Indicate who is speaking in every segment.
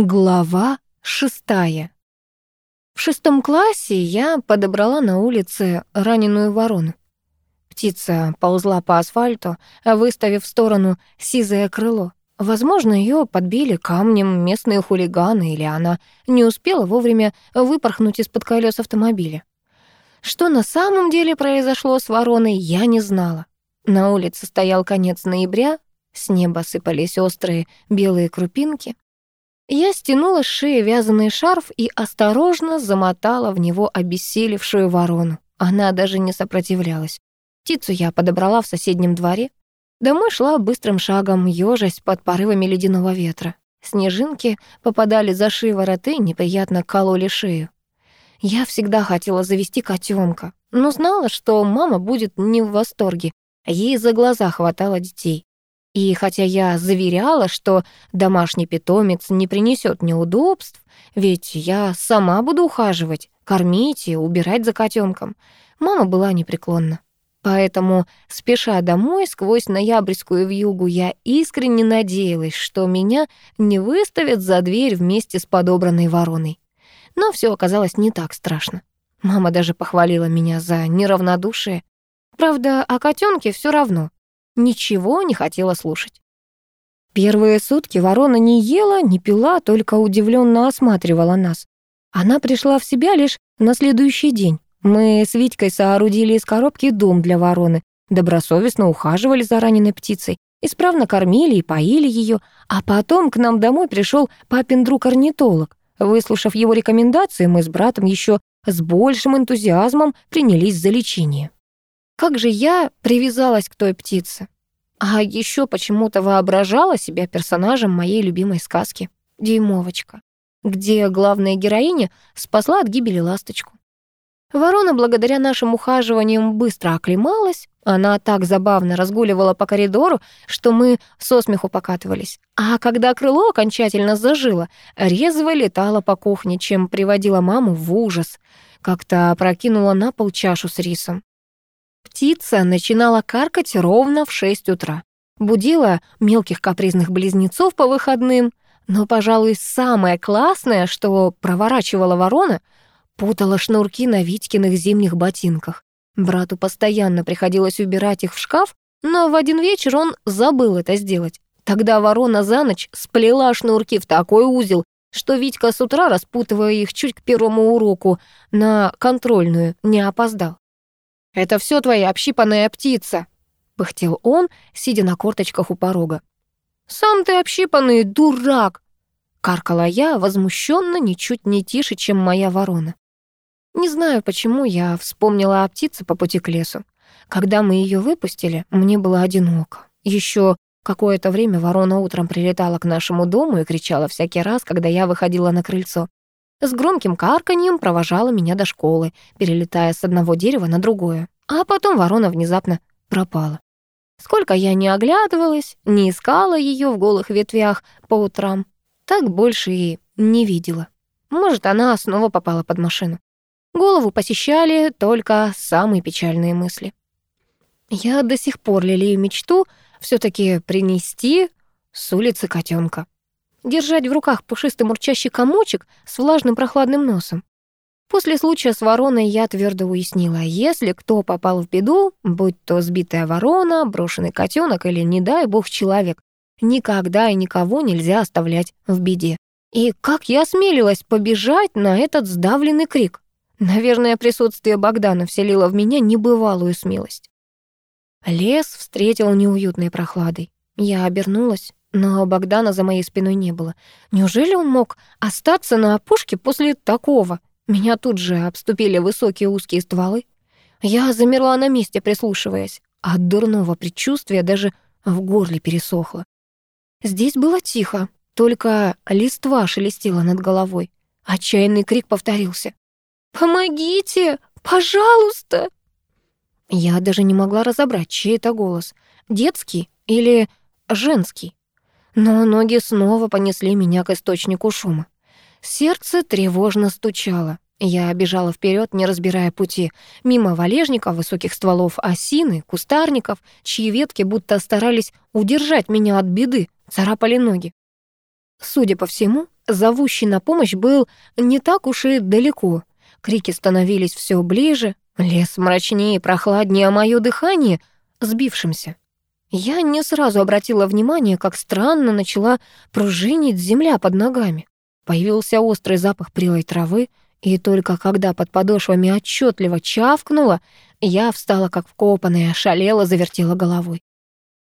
Speaker 1: Глава шестая. В шестом классе я подобрала на улице раненую ворону. Птица ползла по асфальту, выставив в сторону сизое крыло. Возможно, ее подбили камнем местные хулиганы, или она не успела вовремя выпорхнуть из-под колес автомобиля. Что на самом деле произошло с вороной, я не знала. На улице стоял конец ноября, с неба сыпались острые белые крупинки. Я стянула с шеи вязаный шарф и осторожно замотала в него обессилевшую ворону. Она даже не сопротивлялась. Птицу я подобрала в соседнем дворе. Домой шла быстрым шагом, ёжась под порывами ледяного ветра. Снежинки попадали за шиворот и неприятно кололи шею. Я всегда хотела завести котёнка, но знала, что мама будет не в восторге. Ей за глаза хватало детей. И хотя я заверяла, что домашний питомец не принесет неудобств, ведь я сама буду ухаживать, кормить и убирать за котенком, мама была непреклонна. Поэтому, спеша домой сквозь ноябрьскую вьюгу, я искренне надеялась, что меня не выставят за дверь вместе с подобранной вороной. Но все оказалось не так страшно. Мама даже похвалила меня за неравнодушие. Правда, о котенке все равно — ничего не хотела слушать. Первые сутки ворона не ела, не пила, только удивленно осматривала нас. Она пришла в себя лишь на следующий день. Мы с Витькой соорудили из коробки дом для вороны, добросовестно ухаживали за раненой птицей, исправно кормили и поили ее, а потом к нам домой пришел папин друг-орнитолог. Выслушав его рекомендации, мы с братом еще с большим энтузиазмом принялись за лечение. Как же я привязалась к той птице. А еще почему-то воображала себя персонажем моей любимой сказки «Дюймовочка», где главная героиня спасла от гибели ласточку. Ворона, благодаря нашим ухаживаниям, быстро оклемалась. Она так забавно разгуливала по коридору, что мы со смеху покатывались. А когда крыло окончательно зажило, резво летала по кухне, чем приводила маму в ужас. Как-то прокинула на пол чашу с рисом птица начинала каркать ровно в 6 утра. Будила мелких капризных близнецов по выходным, но, пожалуй, самое классное, что проворачивала ворона, путала шнурки на Витькиных зимних ботинках. Брату постоянно приходилось убирать их в шкаф, но в один вечер он забыл это сделать. Тогда ворона за ночь сплела шнурки в такой узел, что Витька с утра, распутывая их чуть к первому уроку, на контрольную не опоздал. «Это все твоя общипанная птица!» — пыхтел он, сидя на корточках у порога. «Сам ты общипанный дурак!» — каркала я, возмущенно, ничуть не тише, чем моя ворона. Не знаю, почему я вспомнила о птице по пути к лесу. Когда мы ее выпустили, мне было одиноко. Еще какое-то время ворона утром прилетала к нашему дому и кричала всякий раз, когда я выходила на крыльцо. С громким карканьем провожала меня до школы, перелетая с одного дерева на другое. А потом ворона внезапно пропала. Сколько я не оглядывалась, не искала ее в голых ветвях по утрам, так больше и не видела. Может, она снова попала под машину. Голову посещали только самые печальные мысли. Я до сих пор лелею мечту все таки принести с улицы котенка держать в руках пушистый мурчащий комочек с влажным прохладным носом. После случая с вороной я твердо уяснила, если кто попал в беду, будь то сбитая ворона, брошенный котенок или, не дай бог, человек, никогда и никого нельзя оставлять в беде. И как я осмелилась побежать на этот сдавленный крик? Наверное, присутствие Богдана вселило в меня небывалую смелость. Лес встретил неуютной прохладой. Я обернулась. Но Богдана за моей спиной не было. Неужели он мог остаться на опушке после такого? Меня тут же обступили высокие узкие стволы. Я замерла на месте, прислушиваясь. От дурного предчувствия даже в горле пересохло. Здесь было тихо, только листва шелестела над головой. Отчаянный крик повторился. «Помогите! Пожалуйста!» Я даже не могла разобрать, чей это голос. Детский или женский? но ноги снова понесли меня к источнику шума. Сердце тревожно стучало. Я бежала вперед, не разбирая пути, мимо валежников, высоких стволов осины, кустарников, чьи ветки будто старались удержать меня от беды, царапали ноги. Судя по всему, зовущий на помощь был не так уж и далеко. Крики становились все ближе, лес мрачнее и прохладнее, а мое дыхание — сбившимся. Я не сразу обратила внимание, как странно начала пружинить земля под ногами. Появился острый запах прелой травы, и только когда под подошвами отчетливо чавкнула, я встала как вкопанная, шалела, завертела головой.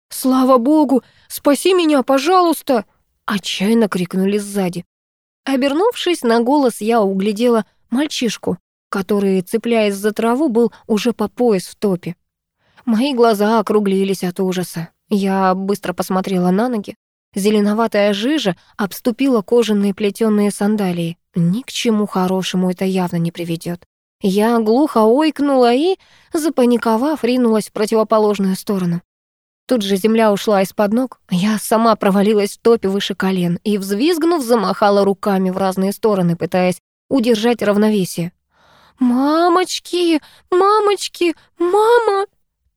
Speaker 1: «Слава богу! Спаси меня, пожалуйста!» — отчаянно крикнули сзади. Обернувшись на голос, я углядела мальчишку, который, цепляясь за траву, был уже по пояс в топе. Мои глаза округлились от ужаса. Я быстро посмотрела на ноги. Зеленоватая жижа обступила кожаные плетёные сандалии. Ни к чему хорошему это явно не приведёт. Я глухо ойкнула и, запаниковав, ринулась в противоположную сторону. Тут же земля ушла из-под ног. Я сама провалилась в топе выше колен и, взвизгнув, замахала руками в разные стороны, пытаясь удержать равновесие. «Мамочки! Мамочки! Мама!»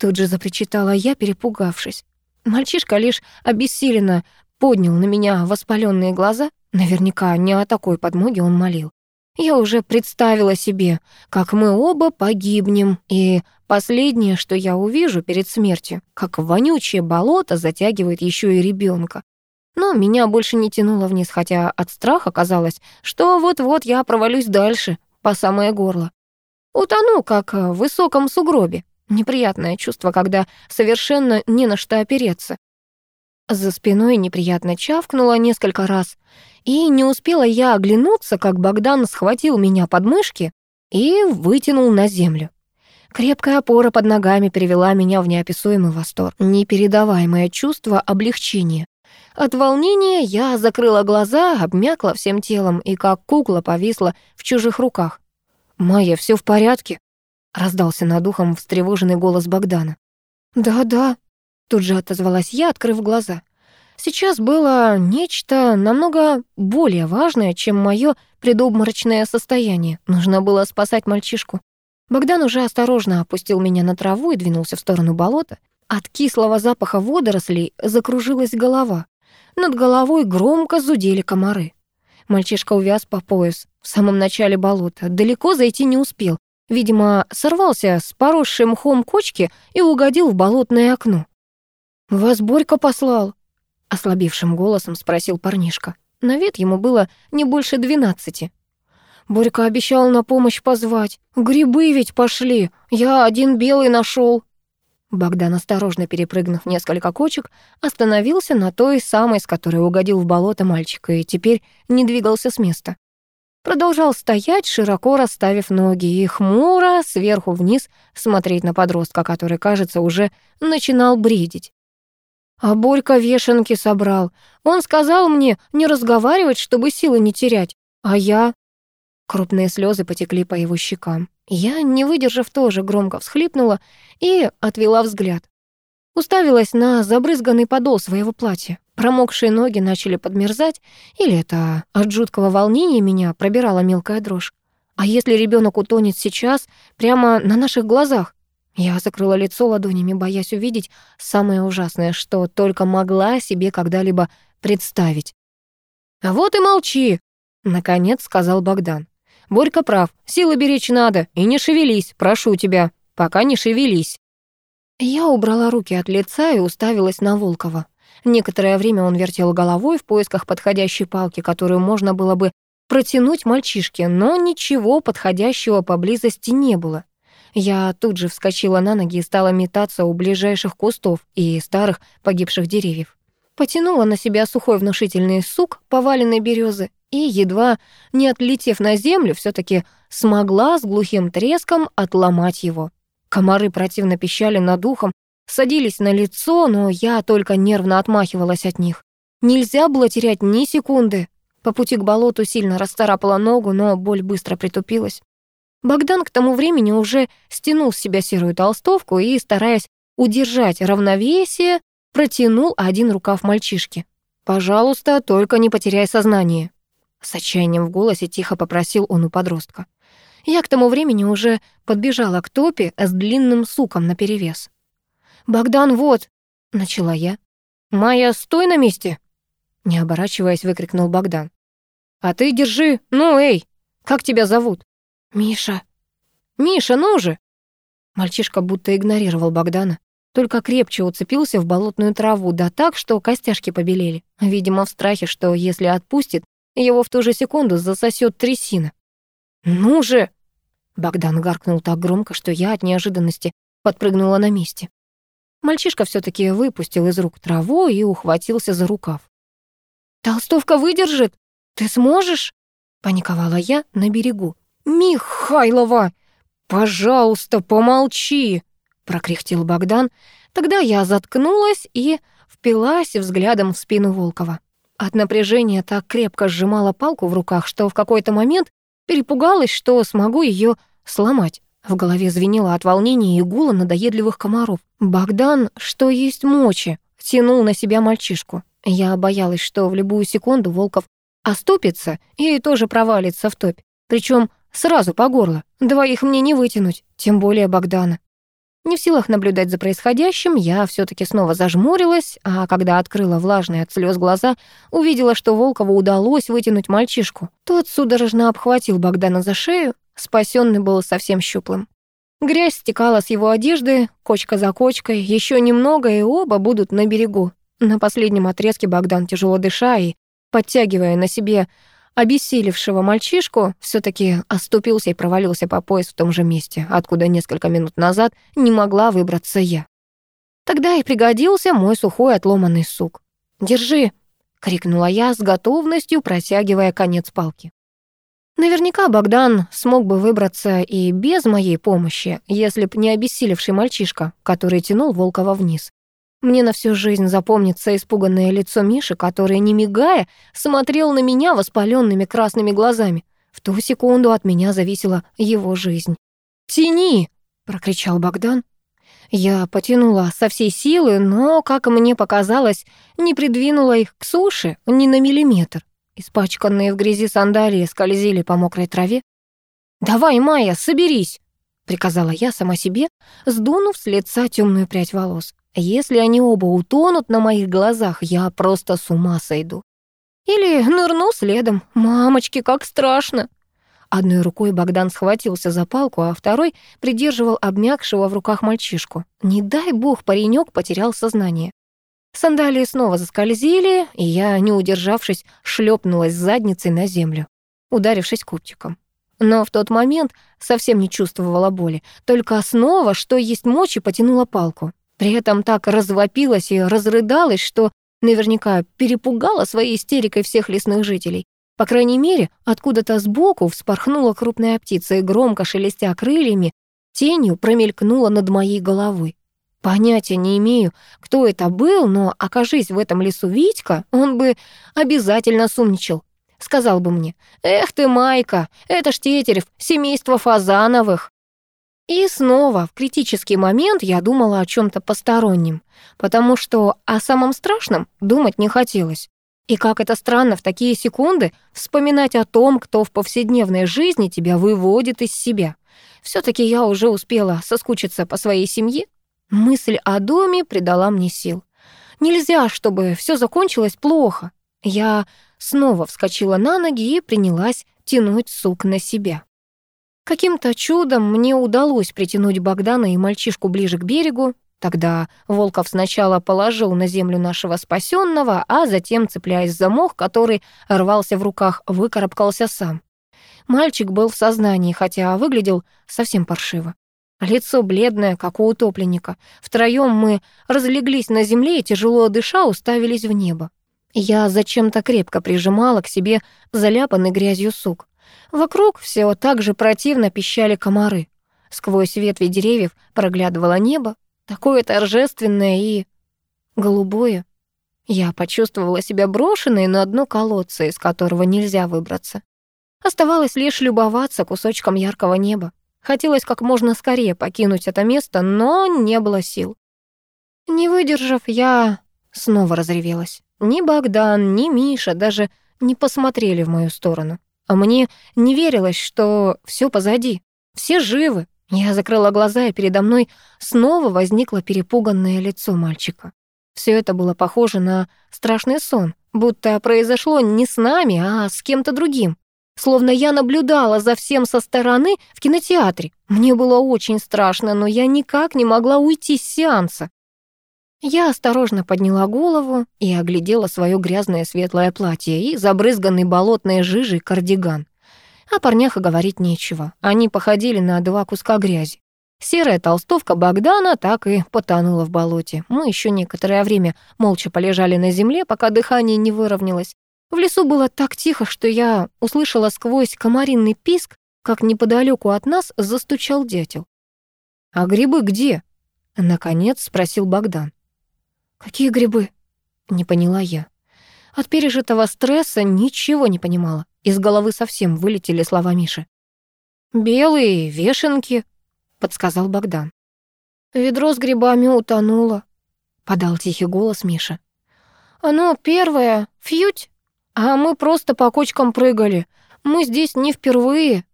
Speaker 1: тут же запричитала я, перепугавшись. Мальчишка лишь обессиленно поднял на меня воспаленные глаза. Наверняка не о такой подмоге он молил. Я уже представила себе, как мы оба погибнем, и последнее, что я увижу перед смертью, как вонючее болото затягивает еще и ребенка. Но меня больше не тянуло вниз, хотя от страха казалось, что вот-вот я провалюсь дальше, по самое горло. Утону, как в высоком сугробе. Неприятное чувство, когда совершенно не на что опереться. За спиной неприятно чавкнуло несколько раз, и не успела я оглянуться, как Богдан схватил меня под мышки и вытянул на землю. Крепкая опора под ногами привела меня в неописуемый восторг, непередаваемое чувство облегчения. От волнения я закрыла глаза, обмякла всем телом и как кукла повисла в чужих руках. «Майя, все в порядке?» Раздался над ухом встревоженный голос Богдана. «Да-да», — тут же отозвалась я, открыв глаза. Сейчас было нечто намного более важное, чем мое предобморочное состояние. Нужно было спасать мальчишку. Богдан уже осторожно опустил меня на траву и двинулся в сторону болота. От кислого запаха водорослей закружилась голова. Над головой громко зудели комары. Мальчишка увяз по пояс в самом начале болота. Далеко зайти не успел. Видимо, сорвался с поросшей мхом кочки и угодил в болотное окно. «Вас Борька послал?» — ослабевшим голосом спросил парнишка. На вид ему было не больше двенадцати. «Борька обещал на помощь позвать. Грибы ведь пошли. Я один белый нашел. Богдан, осторожно перепрыгнув несколько кочек, остановился на той самой, с которой угодил в болото мальчика, и теперь не двигался с места продолжал стоять, широко расставив ноги и хмуро сверху вниз смотреть на подростка, который, кажется, уже начинал бредить. А Борька вешенки собрал. Он сказал мне не разговаривать, чтобы силы не терять. А я... Крупные слезы потекли по его щекам. Я, не выдержав, тоже громко всхлипнула и отвела взгляд. Уставилась на забрызганный подол своего платья. Промокшие ноги начали подмерзать, или это от жуткого волнения меня пробирала мелкая дрожь. А если ребенок утонет сейчас, прямо на наших глазах? Я закрыла лицо ладонями, боясь увидеть самое ужасное, что только могла себе когда-либо представить. «А «Вот и молчи!» — наконец сказал Богдан. «Борька прав, силы беречь надо, и не шевелись, прошу тебя, пока не шевелись». Я убрала руки от лица и уставилась на Волкова. Некоторое время он вертел головой в поисках подходящей палки, которую можно было бы протянуть мальчишке, но ничего подходящего поблизости не было. Я тут же вскочила на ноги и стала метаться у ближайших кустов и старых погибших деревьев. Потянула на себя сухой внушительный сук поваленной березы и, едва не отлетев на землю, все таки смогла с глухим треском отломать его. Комары противно пищали над ухом, садились на лицо, но я только нервно отмахивалась от них. Нельзя было терять ни секунды. По пути к болоту сильно расцарапала ногу, но боль быстро притупилась. Богдан к тому времени уже стянул с себя серую толстовку и, стараясь удержать равновесие, протянул один рукав мальчишки. «Пожалуйста, только не потеряй сознание». С отчаянием в голосе тихо попросил он у подростка. Я к тому времени уже подбежала к топе с длинным суком наперевес. «Богдан, вот!» — начала я. «Майя, стой на месте!» Не оборачиваясь, выкрикнул Богдан. «А ты держи! Ну, эй! Как тебя зовут?» «Миша!» «Миша, ну же!» Мальчишка будто игнорировал Богдана, только крепче уцепился в болотную траву, да так, что костяшки побелели. Видимо, в страхе, что если отпустит, его в ту же секунду засосет трясина. «Ну же!» Богдан гаркнул так громко, что я от неожиданности подпрыгнула на месте. Мальчишка все-таки выпустил из рук траву и ухватился за рукав. «Толстовка выдержит! Ты сможешь?» — паниковала я на берегу. «Михайлова, пожалуйста, помолчи!» — прокряхтел Богдан. Тогда я заткнулась и впилась взглядом в спину Волкова. От напряжения так крепко сжимала палку в руках, что в какой-то момент перепугалась, что смогу ее сломать. В голове звенело от волнения и гула надоедливых комаров. Богдан, что есть мочи, тянул на себя мальчишку. Я боялась, что в любую секунду Волков оступится и тоже провалится в топь. Причем сразу по горло. Двоих мне не вытянуть, тем более Богдана. Не в силах наблюдать за происходящим, я все таки снова зажмурилась, а когда открыла влажные от слез глаза, увидела, что Волкову удалось вытянуть мальчишку. Тот судорожно обхватил Богдана за шею, Спасенный был совсем щуплым. Грязь стекала с его одежды, кочка за кочкой, еще немного, и оба будут на берегу. На последнем отрезке Богдан, тяжело дыша и подтягивая на себе обессилевшего мальчишку, все таки оступился и провалился по пояс в том же месте, откуда несколько минут назад не могла выбраться я. Тогда и пригодился мой сухой отломанный сук. «Держи!» — крикнула я с готовностью, протягивая конец палки. Наверняка Богдан смог бы выбраться и без моей помощи, если б не обессилевший мальчишка, который тянул Волкова вниз. Мне на всю жизнь запомнится испуганное лицо Миши, которое, не мигая, смотрел на меня воспаленными красными глазами. В ту секунду от меня зависела его жизнь. «Тяни!» — прокричал Богдан. Я потянула со всей силы, но, как мне показалось, не придвинула их к суше ни на миллиметр. Испачканные в грязи сандалии скользили по мокрой траве. «Давай, Майя, соберись!» — приказала я сама себе, сдунув с лица темную прядь волос. «Если они оба утонут на моих глазах, я просто с ума сойду. Или нырну следом. Мамочки, как страшно!» Одной рукой Богдан схватился за палку, а второй придерживал обмякшего в руках мальчишку. Не дай бог паренек потерял сознание. Сандалии снова заскользили, и я, не удержавшись, шлепнулась задницей на землю, ударившись кубтиком. Но в тот момент совсем не чувствовала боли, только снова, что есть мочи, потянула палку. При этом так развопилась и разрыдалась, что наверняка перепугала своей истерикой всех лесных жителей. По крайней мере, откуда-то сбоку вспорхнула крупная птица и громко шелестя крыльями, тенью промелькнула над моей головой. Понятия не имею, кто это был, но окажись в этом лесу Витька, он бы обязательно сумничал. Сказал бы мне, «Эх ты, Майка, это ж Тетерев, семейство Фазановых». И снова в критический момент я думала о чем то постороннем, потому что о самом страшном думать не хотелось. И как это странно в такие секунды вспоминать о том, кто в повседневной жизни тебя выводит из себя. все таки я уже успела соскучиться по своей семье, Мысль о доме придала мне сил. Нельзя, чтобы все закончилось плохо. Я снова вскочила на ноги и принялась тянуть сук на себя. Каким-то чудом мне удалось притянуть Богдана и мальчишку ближе к берегу. Тогда Волков сначала положил на землю нашего спасенного, а затем, цепляясь за мох, который рвался в руках, выкарабкался сам. Мальчик был в сознании, хотя выглядел совсем паршиво. А лицо бледное, как у утопленника. Втроем мы разлеглись на земле и, тяжело дыша, уставились в небо. Я зачем-то крепко прижимала к себе заляпанный грязью сук. Вокруг все так же противно пищали комары. Сквозь ветви деревьев проглядывало небо, такое торжественное и голубое. Я почувствовала себя брошенной на дно колодца, из которого нельзя выбраться. Оставалось лишь любоваться кусочком яркого неба. Хотелось как можно скорее покинуть это место, но не было сил. Не выдержав, я снова разревелась. Ни Богдан, ни Миша даже не посмотрели в мою сторону. А мне не верилось, что все позади, все живы. Я закрыла глаза, и передо мной снова возникло перепуганное лицо мальчика. Все это было похоже на страшный сон, будто произошло не с нами, а с кем-то другим словно я наблюдала за всем со стороны в кинотеатре. Мне было очень страшно, но я никак не могла уйти с сеанса. Я осторожно подняла голову и оглядела свое грязное светлое платье и забрызганный болотной жижей кардиган. О парнях и говорить нечего. Они походили на два куска грязи. Серая толстовка Богдана так и потонула в болоте. Мы еще некоторое время молча полежали на земле, пока дыхание не выровнялось. В лесу было так тихо, что я услышала сквозь комаринный писк, как неподалеку от нас застучал дятел. «А грибы где?» — наконец спросил Богдан. «Какие грибы?» — не поняла я. От пережитого стресса ничего не понимала. Из головы совсем вылетели слова Миши. «Белые вешенки», — подсказал Богдан. «Ведро с грибами утонуло», — подал тихий голос Миша. «Оно первое, фьють, а мы просто по кочкам прыгали. Мы здесь не впервые.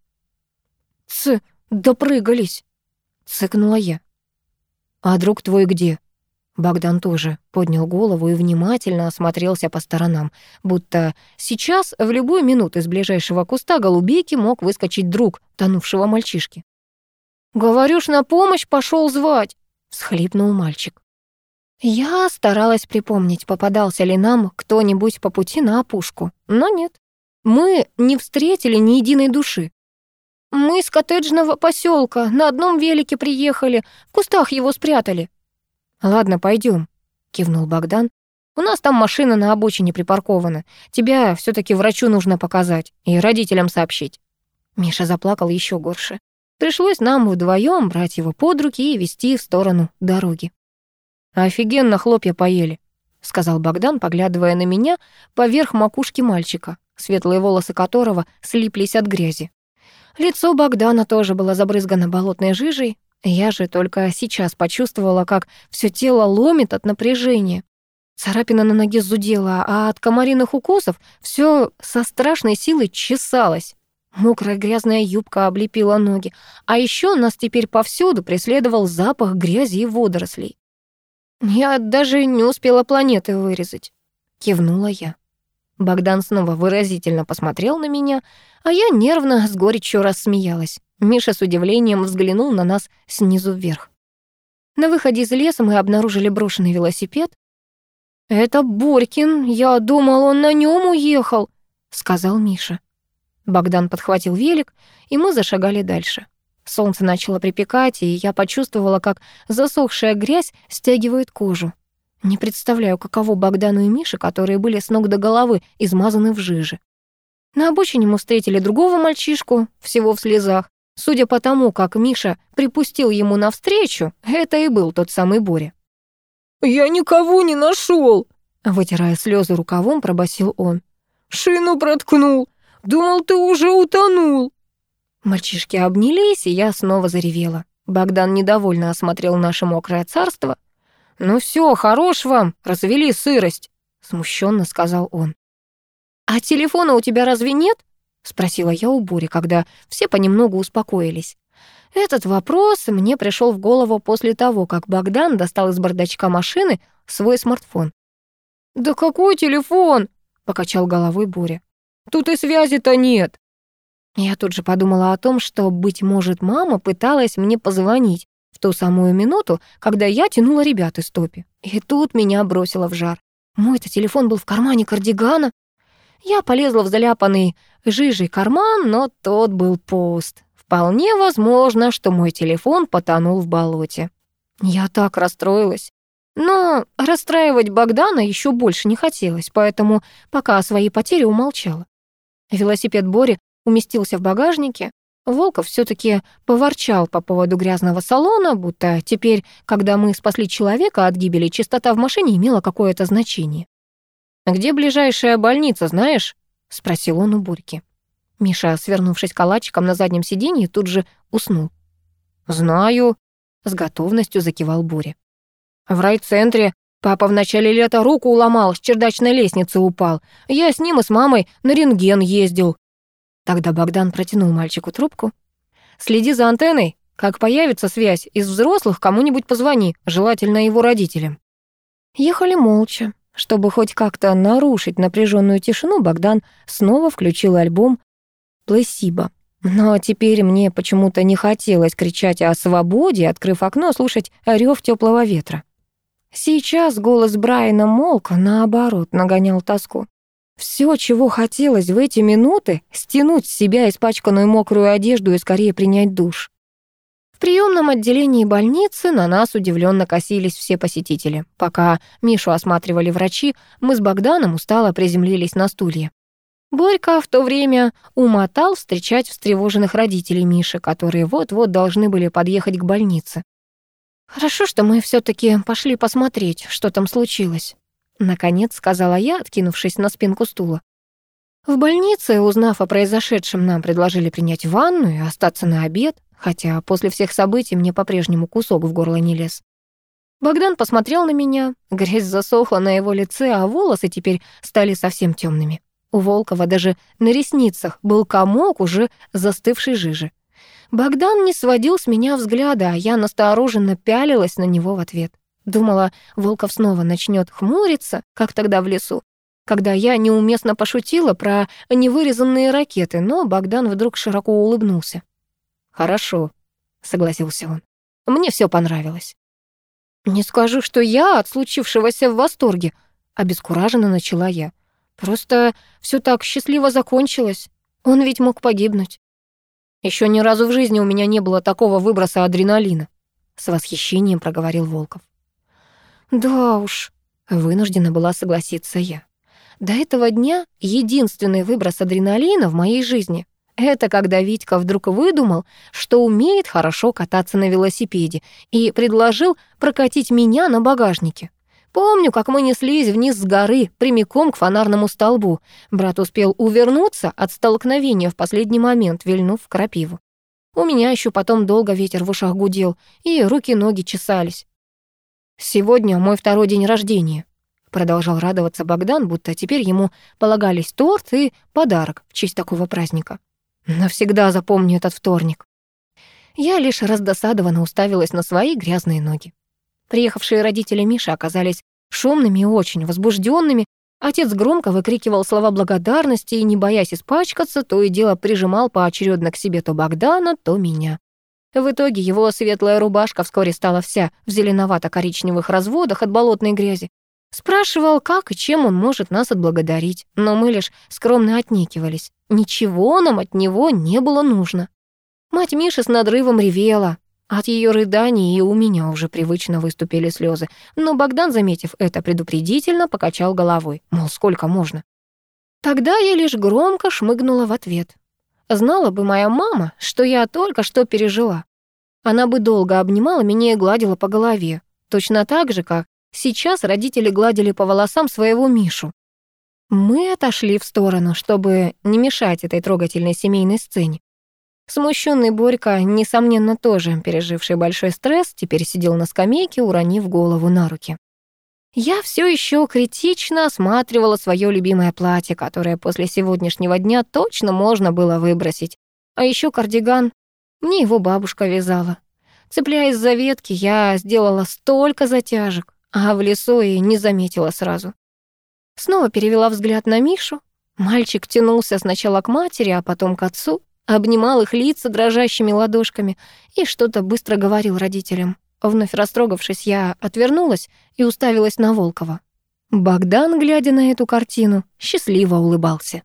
Speaker 1: Ц, допрыгались, цыкнула я. А друг твой где? Богдан тоже поднял голову и внимательно осмотрелся по сторонам, будто сейчас в любую минуту из ближайшего куста голубейки мог выскочить друг тонувшего мальчишки. «Говоришь, на помощь пошел звать!» — всхлипнул мальчик. Я старалась припомнить, попадался ли нам кто-нибудь по пути на опушку, но нет. Мы не встретили ни единой души. Мы из коттеджного поселка на одном велике приехали, в кустах его спрятали. Ладно, пойдем, кивнул Богдан. У нас там машина на обочине припаркована. Тебя все таки врачу нужно показать и родителям сообщить. Миша заплакал еще горше. Пришлось нам вдвоем брать его под руки и вести в сторону дороги. «Офигенно хлопья поели», — сказал Богдан, поглядывая на меня поверх макушки мальчика, светлые волосы которого слиплись от грязи. Лицо Богдана тоже было забрызгано болотной жижей. Я же только сейчас почувствовала, как все тело ломит от напряжения. Царапина на ноге зудела, а от комариных укусов все со страшной силой чесалось. Мокрая грязная юбка облепила ноги, а еще нас теперь повсюду преследовал запах грязи и водорослей. «Я даже не успела планеты вырезать», — кивнула я. Богдан снова выразительно посмотрел на меня, а я нервно с горечью рассмеялась. Миша с удивлением взглянул на нас снизу вверх. На выходе из леса мы обнаружили брошенный велосипед. «Это Борькин, я думал, он на нем уехал», — сказал Миша. Богдан подхватил велик, и мы зашагали дальше. Солнце начало припекать, и я почувствовала, как засохшая грязь стягивает кожу. Не представляю, каково Богдану и Мише, которые были с ног до головы измазаны в жиже. На обочине мы встретили другого мальчишку, всего в слезах. Судя по тому, как Миша припустил ему навстречу, это и был тот самый Боря. «Я никого не нашел, вытирая слезы рукавом, пробасил он. «Шину проткнул. Думал, ты уже утонул». Мальчишки обнялись, и я снова заревела. Богдан недовольно осмотрел наше мокрое царство. «Ну все, хорош вам, развели сырость», — смущенно сказал он. «А телефона у тебя разве нет?» — спросила я у Бори, когда все понемногу успокоились. Этот вопрос мне пришел в голову после того, как Богдан достал из бардачка машины свой смартфон. «Да какой телефон?» — покачал головой Боря. «Тут и связи-то нет». Я тут же подумала о том, что, быть может, мама пыталась мне позвонить в ту самую минуту, когда я тянула ребят из топи. И тут меня бросило в жар. Мой-то телефон был в кармане кардигана. Я полезла в заляпанный жижей карман, но тот был пуст. Вполне возможно, что мой телефон потонул в болоте. Я так расстроилась. Но расстраивать Богдана еще больше не хотелось, поэтому пока о своей потере умолчала. Велосипед Бори уместился в багажнике, Волков все-таки поворчал по поводу грязного салона, будто теперь, когда мы спасли человека от гибели, чистота в машине имела какое-то значение. «Где ближайшая больница, знаешь?» — спросил он у Бурьки. Миша, свернувшись калачиком на заднем сиденье, тут же уснул. «Знаю», — с готовностью закивал Буря. «В райцентре папа в начале лета руку уломал, с чердачной лестницы упал. Я с ним и с мамой на рентген ездил. Тогда Богдан протянул мальчику трубку. «Следи за антенной. Как появится связь, из взрослых кому-нибудь позвони, желательно его родителям». Ехали молча. Чтобы хоть как-то нарушить напряженную тишину, Богдан снова включил альбом «Плесиба». Но теперь мне почему-то не хотелось кричать о свободе, открыв окно, слушать рев теплого ветра. Сейчас голос Брайана молк, а наоборот, нагонял тоску. Все, чего хотелось в эти минуты, стянуть с себя испачканную мокрую одежду и скорее принять душ. В приемном отделении больницы на нас удивленно косились все посетители. Пока Мишу осматривали врачи, мы с Богданом устало приземлились на стулья. Борька в то время умотал встречать встревоженных родителей Миши, которые вот-вот должны были подъехать к больнице. «Хорошо, что мы все таки пошли посмотреть, что там случилось», наконец сказала я, откинувшись на спинку стула. В больнице, узнав о произошедшем, нам предложили принять ванну и остаться на обед, хотя после всех событий мне по-прежнему кусок в горло не лез. Богдан посмотрел на меня, грязь засохла на его лице, а волосы теперь стали совсем темными. У Волкова даже на ресницах был комок уже застывшей жижи. Богдан не сводил с меня взгляда, а я настороженно пялилась на него в ответ. Думала, Волков снова начнет хмуриться, как тогда в лесу, когда я неуместно пошутила про невырезанные ракеты, но Богдан вдруг широко улыбнулся. «Хорошо», — согласился он. «Мне все понравилось». «Не скажу, что я от случившегося в восторге», — обескураженно начала я. «Просто все так счастливо закончилось. Он ведь мог погибнуть». Еще ни разу в жизни у меня не было такого выброса адреналина», — с восхищением проговорил Волков. «Да уж», — вынуждена была согласиться я. До этого дня единственный выброс адреналина в моей жизни — это когда Витька вдруг выдумал, что умеет хорошо кататься на велосипеде и предложил прокатить меня на багажнике. Помню, как мы неслись вниз с горы, прямиком к фонарному столбу. Брат успел увернуться от столкновения в последний момент, вильнув крапиву. У меня еще потом долго ветер в ушах гудел, и руки-ноги чесались. «Сегодня мой второй день рождения», — продолжал радоваться Богдан, будто теперь ему полагались торт и подарок в честь такого праздника. «Навсегда запомню этот вторник». Я лишь раздосадованно уставилась на свои грязные ноги. Приехавшие родители Миши оказались шумными и очень возбужденными. Отец громко выкрикивал слова благодарности и, не боясь испачкаться, то и дело прижимал поочередно к себе то Богдана, то меня. В итоге его светлая рубашка вскоре стала вся в зеленовато-коричневых разводах от болотной грязи. Спрашивал, как и чем он может нас отблагодарить, но мы лишь скромно отнекивались. Ничего нам от него не было нужно. Мать Миши с надрывом ревела. От ее рыданий и у меня уже привычно выступили слезы, но Богдан, заметив это, предупредительно покачал головой, мол, сколько можно. Тогда я лишь громко шмыгнула в ответ. Знала бы моя мама, что я только что пережила. Она бы долго обнимала меня и гладила по голове, точно так же, как сейчас родители гладили по волосам своего Мишу. Мы отошли в сторону, чтобы не мешать этой трогательной семейной сцене. Смущенный Борька, несомненно, тоже переживший большой стресс, теперь сидел на скамейке, уронив голову на руки. Я все еще критично осматривала свое любимое платье, которое после сегодняшнего дня точно можно было выбросить. А еще кардиган. Мне его бабушка вязала. Цепляясь за ветки, я сделала столько затяжек, а в лесу и не заметила сразу. Снова перевела взгляд на Мишу. Мальчик тянулся сначала к матери, а потом к отцу, обнимал их лица дрожащими ладошками и что-то быстро говорил родителям. Вновь растрогавшись, я отвернулась и уставилась на Волкова. Богдан, глядя на эту картину, счастливо улыбался.